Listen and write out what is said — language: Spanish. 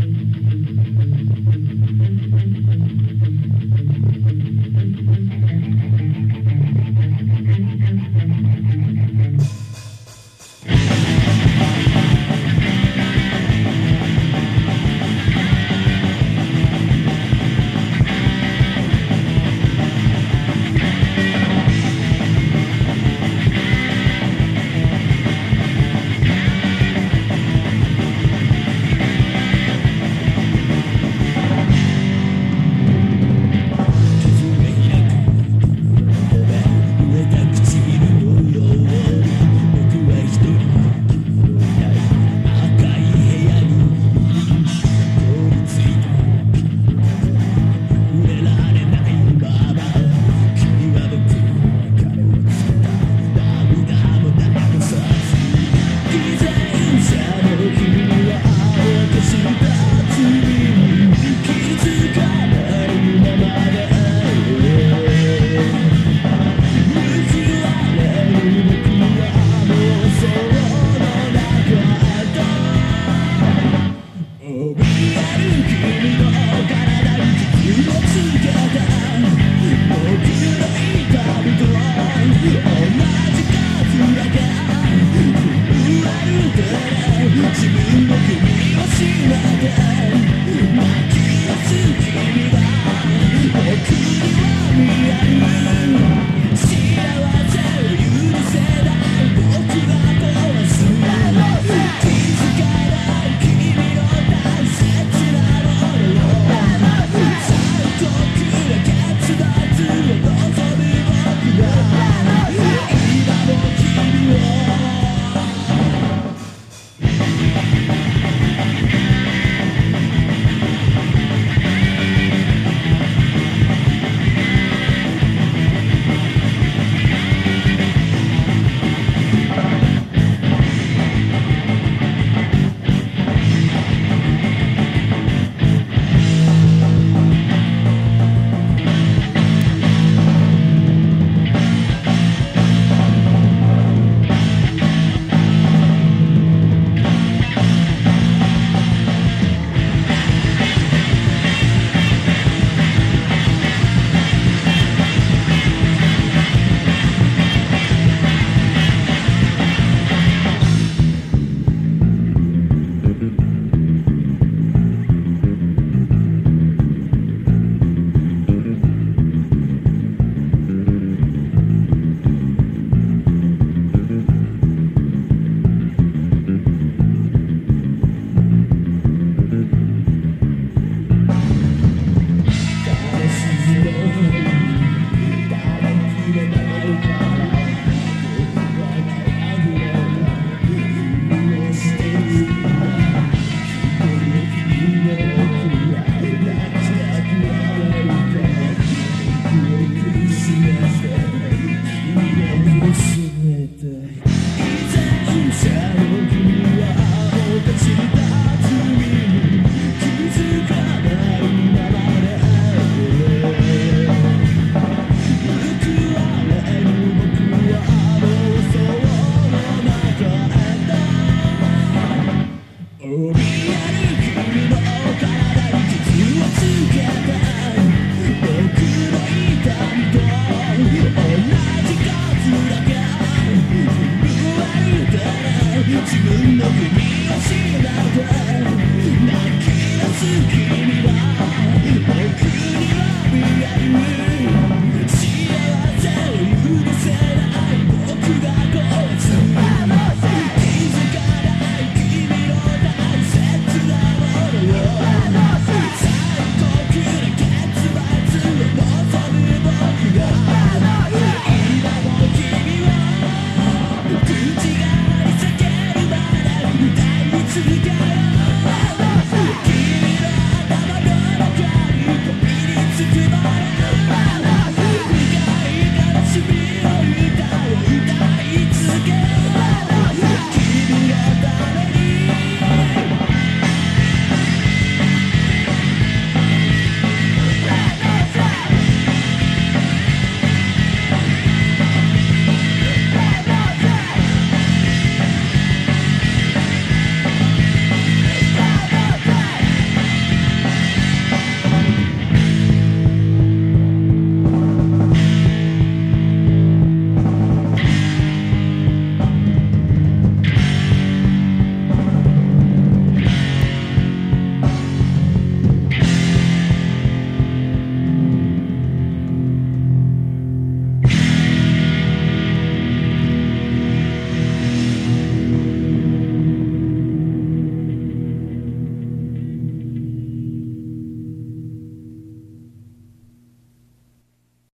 thank you you.